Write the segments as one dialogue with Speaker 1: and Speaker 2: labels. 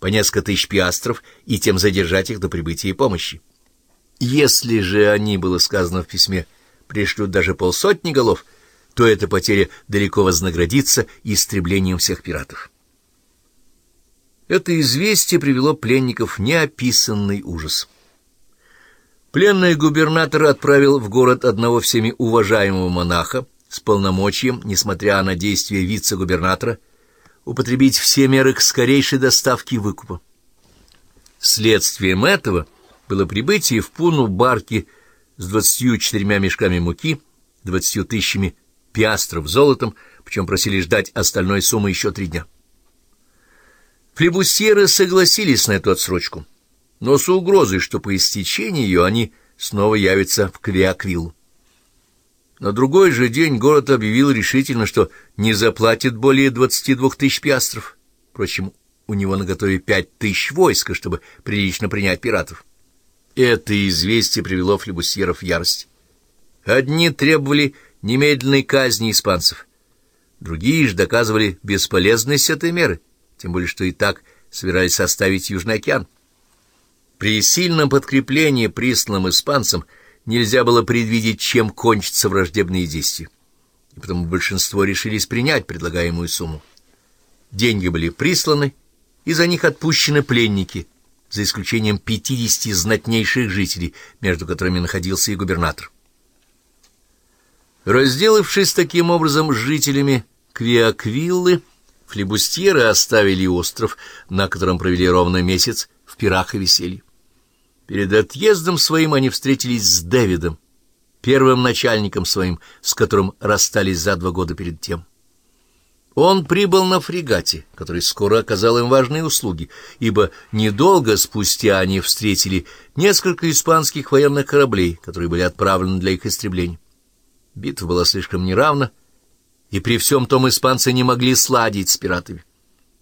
Speaker 1: по несколько тысяч пиастров и тем задержать их до прибытия помощи. Если же они, было сказано в письме, пришлют даже полсотни голов, то эта потеря далеко вознаградится истреблением всех пиратов. Это известие привело пленников в неописанный ужас. Пленный губернатор отправил в город одного всеми уважаемого монаха с полномочием, несмотря на действия вице-губернатора, употребить все меры к скорейшей доставке выкупа. Следствием этого было прибытие в Пуну барки с двадцатью четырьмя мешками муки, двадцатью тысячами пиастров золотом, причем просили ждать остальной суммы еще три дня. Флебусьеры согласились на эту отсрочку, но с угрозой, что по истечении ее они снова явятся в Квиаквилл. На другой же день город объявил решительно, что не заплатит более 22 тысяч пиастров. Впрочем, у него наготове пять тысяч войска, чтобы прилично принять пиратов. Это известие привело флебусьеров в ярость. Одни требовали немедленной казни испанцев, другие же доказывали бесполезность этой меры — тем более что и так собирались составить Южный океан. При сильном подкреплении присланным испанцам нельзя было предвидеть, чем кончатся враждебные действия, и потому большинство решились принять предлагаемую сумму. Деньги были присланы, и за них отпущены пленники, за исключением пятидесяти знатнейших жителей, между которыми находился и губернатор. Разделавшись таким образом с жителями Квиаквиллы, Флебустьеры оставили остров, на котором провели ровно месяц в пирах и веселье. Перед отъездом своим они встретились с Дэвидом, первым начальником своим, с которым расстались за два года перед тем. Он прибыл на фрегате, который скоро оказал им важные услуги, ибо недолго спустя они встретили несколько испанских военных кораблей, которые были отправлены для их истребления. Битва была слишком неравна, и при всем том испанцы не могли сладить с пиратами.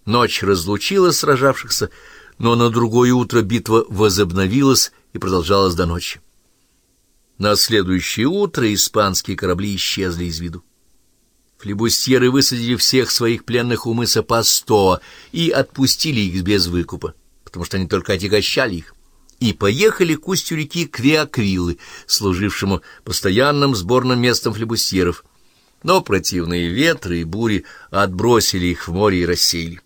Speaker 1: Ночь разлучила сражавшихся, но на другое утро битва возобновилась и продолжалась до ночи. На следующее утро испанские корабли исчезли из виду. Флебустьеры высадили всех своих пленных у мыса Пасто и отпустили их без выкупа, потому что они только отягощали их, и поехали к устью реки Квиаквилы, служившему постоянным сборным местом флебустьеров — но противные ветры и бури отбросили их в море и рассеяли.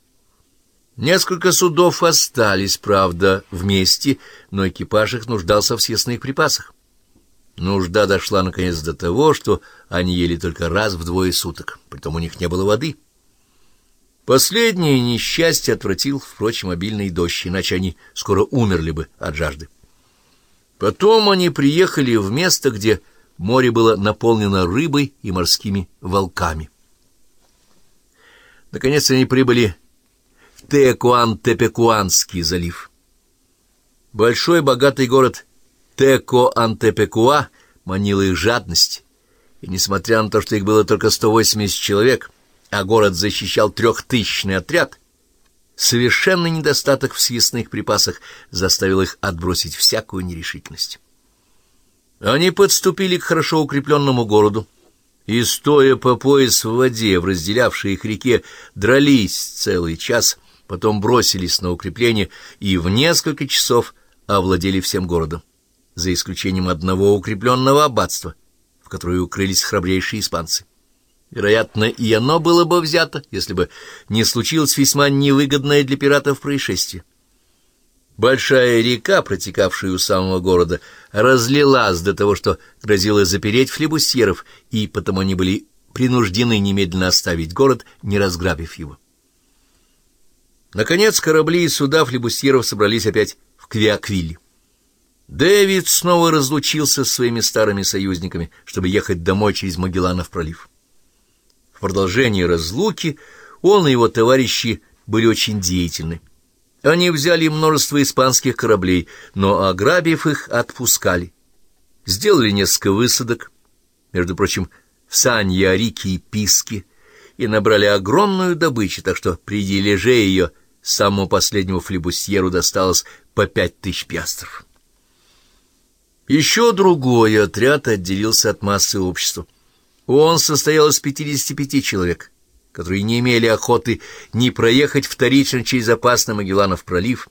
Speaker 1: Несколько судов остались, правда, вместе, но экипаж их нуждался в съестных припасах. Нужда дошла, наконец, до того, что они ели только раз в двое суток, притом у них не было воды. Последнее несчастье отвратил, впрочем, обильный дождь, иначе они скоро умерли бы от жажды. Потом они приехали в место, где Море было наполнено рыбой и морскими волками. Наконец они прибыли Текуан-Тепекуанский залив. Большой богатый город Теко-Антепекуа манил их жадность, и, несмотря на то, что их было только 180 человек, а город защищал трехтысячный отряд, совершенный недостаток в съестных припасах заставил их отбросить всякую нерешительность. Они подступили к хорошо укрепленному городу и, стоя по пояс в воде, в разделявшей их реке, дрались целый час, потом бросились на укрепление и в несколько часов овладели всем городом, за исключением одного укрепленного аббатства, в которое укрылись храбрейшие испанцы. Вероятно, и оно было бы взято, если бы не случилось весьма невыгодное для пиратов происшествие. Большая река, протекавшая у самого города, разлилась до того, что грозила запереть флебусьеров, и потому они были принуждены немедленно оставить город, не разграбив его. Наконец корабли и суда флебусьеров собрались опять в Квиаквилле. Дэвид снова разлучился с своими старыми союзниками, чтобы ехать домой через Магелланов пролив. В продолжении разлуки он и его товарищи были очень деятельны. Они взяли множество испанских кораблей, но, ограбив их, отпускали. Сделали несколько высадок, между прочим, в Санья-Рике и Писке, и набрали огромную добычу, так что при дележе ее самому последнему флебусьеру досталось по пять тысяч пиастров. Еще другой отряд отделился от массы общества. Он состоял из 55 человек, которые не имели охоты ни проехать вторично через опасный Магелланов пролив,